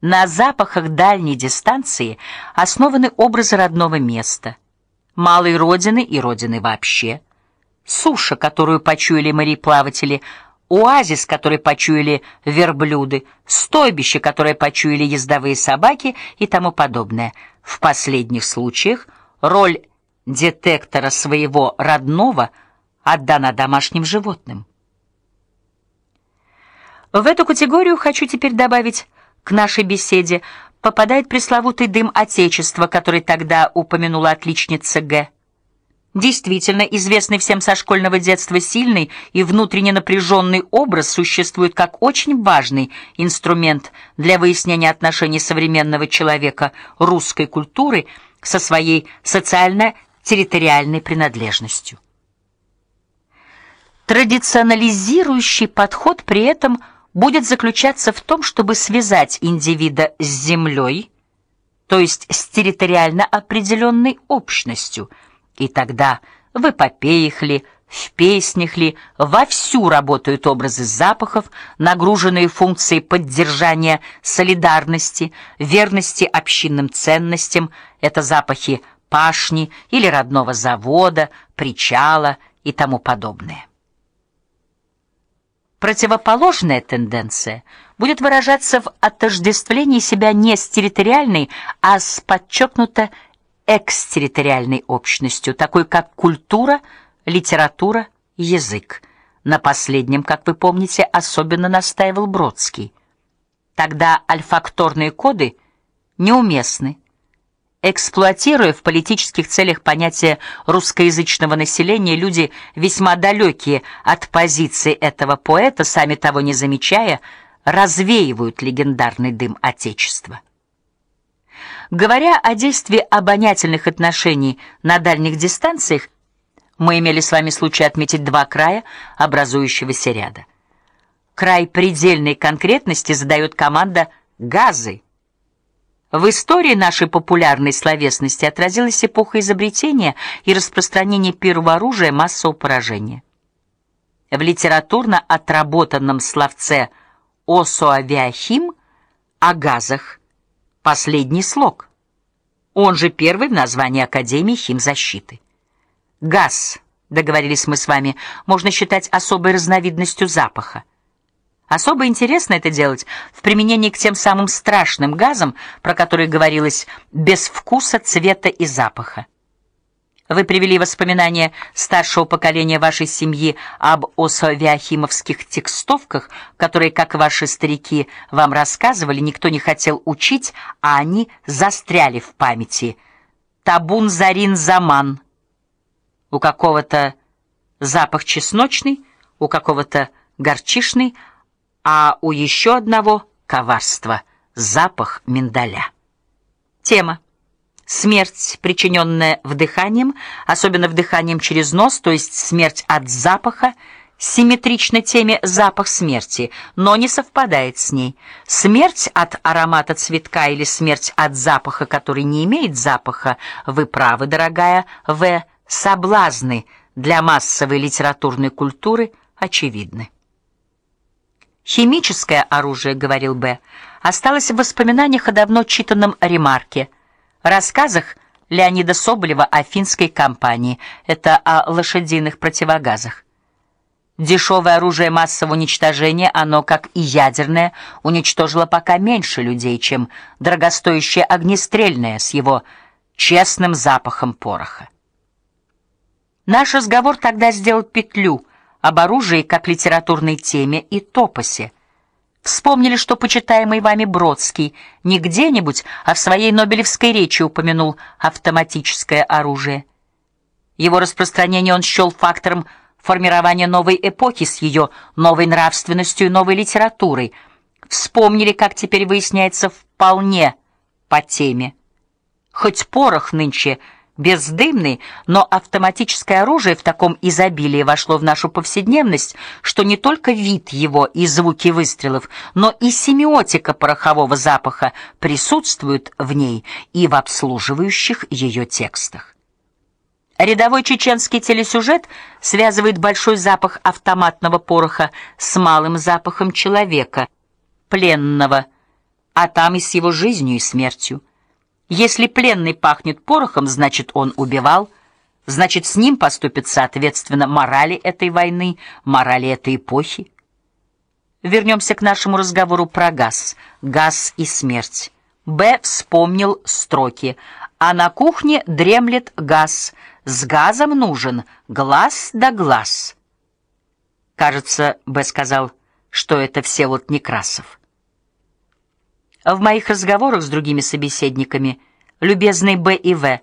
На запахах дальней дистанции основаны образы родного места, малой родины и родины вообще, суша, которую почуяли мореплаватели, оазис, который почуяли верблюды, стойбище, которое почуяли ездовые собаки и тому подобное. В последних случаях роль детектора своего родного отдана домашним животным. В эту категорию хочу теперь добавить к нашей беседе попадает пресловутый дым отечества, который тогда упомянула отличница Г. Действительно, известный всем со школьного детства сильный и внутренне напряженный образ существует как очень важный инструмент для выяснения отношений современного человека русской культуры со своей социально-территориальной принадлежностью. Традиционализирующий подход при этом – будет заключаться в том, чтобы связать индивида с землей, то есть с территориально определенной общностью, и тогда в эпопеях ли, в песнях ли вовсю работают образы запахов, нагруженные функцией поддержания солидарности, верности общинным ценностям. Это запахи пашни или родного завода, причала и тому подобное. Противоположная тенденция будет выражаться в отождествлении себя не с территориальной, а с подчеркнуто экстерриториальной общностью, такой как культура, литература, язык. На последнем, как вы помните, особенно настаивал Бродский. Тогда альфакторные коды неуместны Эксплуатируя в политических целях понятие русскоязычного населения, люди весьма далекие от позиции этого поэта, сами того не замечая, развеивают легендарный дым отечества. Говоря о действии обонятельных отношений на дальних дистанциях, мы имели с вами случай отметить два края образующегося ряда. Край предельной конкретности задает команда газы в истории нашей популярной словесности отразилась эпоха изобретения и распространения первого оружия массового поражения. В литературно отработанном словце осоавиахим о газах последний слог. Он же первый в названии Академии химзащиты. Газ, договорились мы с вами, можно считать особой разновидностью запаха. Особо интересно это делать в применении к тем самым страшным газам, про которые говорилось без вкуса, цвета и запаха. Вы привели воспоминания старшего поколения вашей семьи об осавиахимовских текстовках, которые, как ваши старики вам рассказывали, никто не хотел учить, а они застряли в памяти. Табун зарин заман. У какого-то запах чесночный, у какого-то горчишный, а у еще одного коварство запах миндаля. Тема Смерть, причиненная вдыханием, особенно вдыханием через нос, то есть смерть от запаха, симметрична теме запах смерти, но не совпадает с ней. Смерть от аромата цветка или смерть от запаха, который не имеет запаха, вы правы, дорогая В. Соблазны для массовой литературной культуры очевидны. Химическое оружие, говорил Б, осталось в воспоминаниях о давно читанном ремарке, рассказах Леонида Соболева о финской кампании. Это о лошадиных противогазах. Дешевое оружие массового уничтожения, оно, как и ядерное, уничтожило пока меньше людей, чем дорогостоящее огнестрельное с его честным запахом пороха. Наш разговор тогда сделал петлю об оружии как литературной теме и топосе. Вспомнили, что почитаемый вами Бродский не где-нибудь, а в своей Нобелевской речи упомянул автоматическое оружие. Его распространение он счел фактором формирования новой эпохи с ее новой нравственностью и новой литературой. Вспомнили, как теперь выясняется, вполне по теме. Хоть порох нынче бездымный, но автоматическое оружие в таком изобилии вошло в нашу повседневность, что не только вид его и звуки выстрелов, но и семиотика порохового запаха присутствуют в ней и в обслуживающих ее текстах. Рядовой чеченский телесюжет связывает большой запах автоматного пороха с малым запахом человека, пленного а там и с его жизнью и смертью. Если пленный пахнет порохом, значит, он убивал, значит, с ним поступит соответственно морали этой войны, морали этой эпохи. Вернемся к нашему разговору про газ, газ и смерть. Б вспомнил строки: "А на кухне дремлет газ, с газом нужен глаз да глаз". Кажется, Б сказал, что это все вот Некрасов. В моих разговорах с другими собеседниками, любезные Б и В,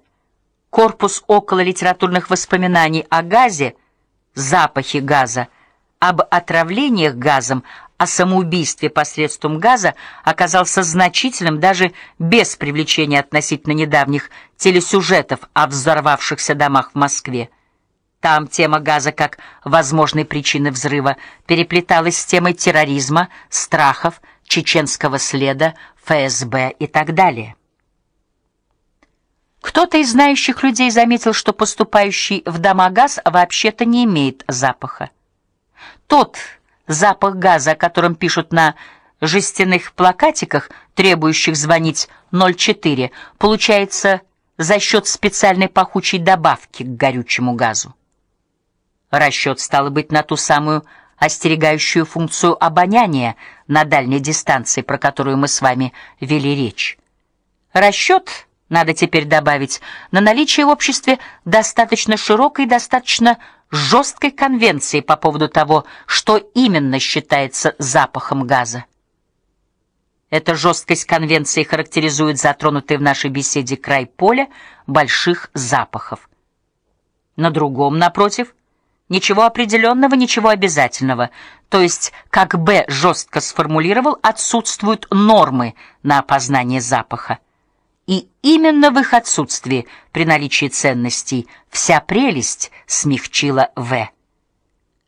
корпус около литературных воспоминаний о газе, запахе газа, об отравлениях газом, о самоубийстве посредством газа оказался значительным даже без привлечения относительно недавних телесюжетов о взорвавшихся домах в Москве. Там тема газа как возможной причины взрыва переплеталась с темой терроризма, страхов, чеченского следа, ФСБ и так далее. Кто-то из знающих людей заметил, что поступающий в дома газ вообще-то не имеет запаха. Тот запах газа, о котором пишут на жестяных плакатиках, требующих звонить 04, получается за счет специальной пахучей добавки к горючему газу. Расчет стало быть на ту самую остерегающую функцию обоняния на дальней дистанции, про которую мы с вами вели речь. Расчет надо теперь добавить на наличие в обществе достаточно широкой, достаточно жесткой конвенции по поводу того, что именно считается запахом газа. Эта жесткость конвенции характеризует затронутый в нашей беседе край поля больших запахов. На другом, напротив, ничего определенного, ничего обязательного. То есть, как Б жестко сформулировал, отсутствуют нормы на опознание запаха. И именно в их отсутствии, при наличии ценностей, вся прелесть смягчила В.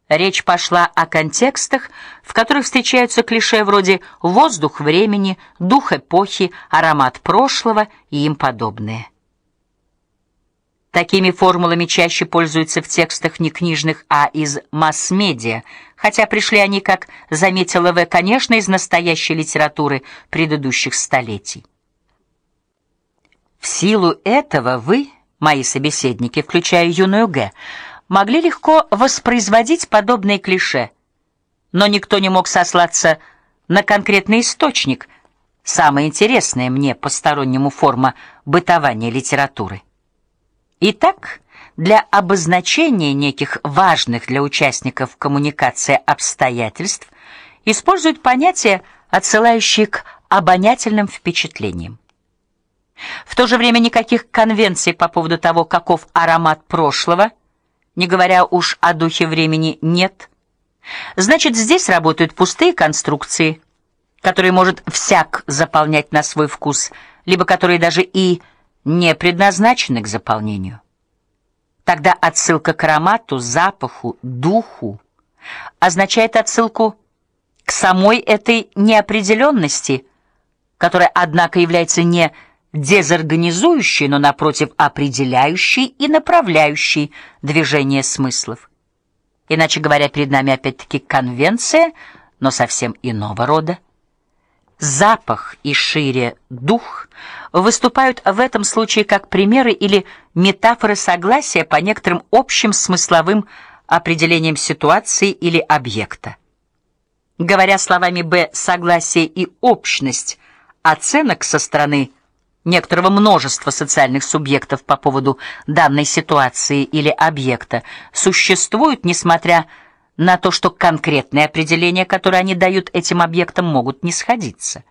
Речь пошла о контекстах, в которых встречаются клише вроде воздух времени, дух эпохи, аромат прошлого и им подобные. Такими формулами чаще пользуются в текстах не книжных, а из масс-медиа, хотя пришли они, как заметила В, конечно, из настоящей литературы предыдущих столетий. В силу этого вы, мои собеседники, включая юную Г, могли легко воспроизводить подобные клише, но никто не мог сослаться на конкретный источник, самая интересная мне постороннему форма бытования литературы. Итак, для обозначения неких важных для участников коммуникации обстоятельств используют понятия, отсылающие к обонятельным впечатлениям. В то же время никаких конвенций по поводу того, каков аромат прошлого, не говоря уж о духе времени, нет. Значит, здесь работают пустые конструкции, которые может всяк заполнять на свой вкус, либо которые даже и не предназначены к заполнению. Тогда отсылка к аромату, запаху, духу означает отсылку к самой этой неопределенности, которая однако является не дезорганизующей, но напротив определяющей и направляющей движение смыслов. Иначе говоря, перед нами опять-таки конвенция, но совсем иного рода. Запах и шире дух выступают в этом случае как примеры или метафоры согласия по некоторым общим смысловым определениям ситуации или объекта. Говоря словами Б, согласие и общность оценок со стороны некоторого множества социальных субъектов по поводу данной ситуации или объекта существуют, несмотря на то, что конкретные определения, которые они дают этим объектам, могут не сходиться.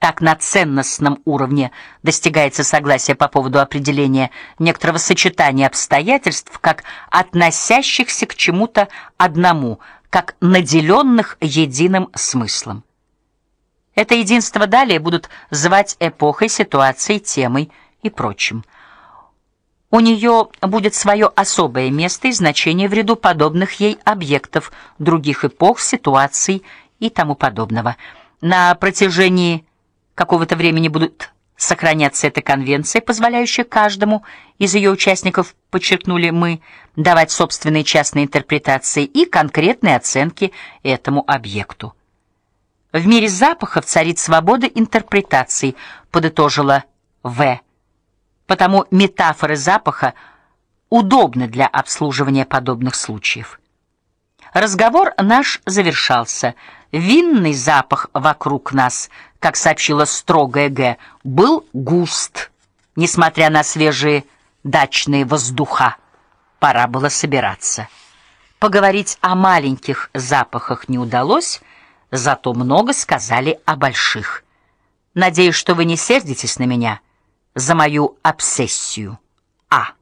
Так на ценностном уровне достигается согласие по поводу определения некоторого сочетания обстоятельств как относящихся к чему-то одному, как наделенных единым смыслом. Это единство далее будут звать эпохой, ситуацией, темой и прочим. У нее будет свое особое место и значение в ряду подобных ей объектов других эпох, ситуаций и тому подобного. На протяжении какого-то времени будут сохраняться эта конвенция, позволяющая каждому из ее участников, подчеркнули мы, давать собственные частные интерпретации и конкретные оценки этому объекту. В мире запахов царит свобода интерпретаций, подытожила В. Потому метафоры запаха удобны для обслуживания подобных случаев. Разговор наш завершался. Винный запах вокруг нас, как сообщила строгая Г, был густ, несмотря на свежие дачные воздуха. Пора было собираться. Поговорить о маленьких запахах не удалось, зато много сказали о больших. Надеюсь, что вы не сердитесь на меня за мою обсессию. А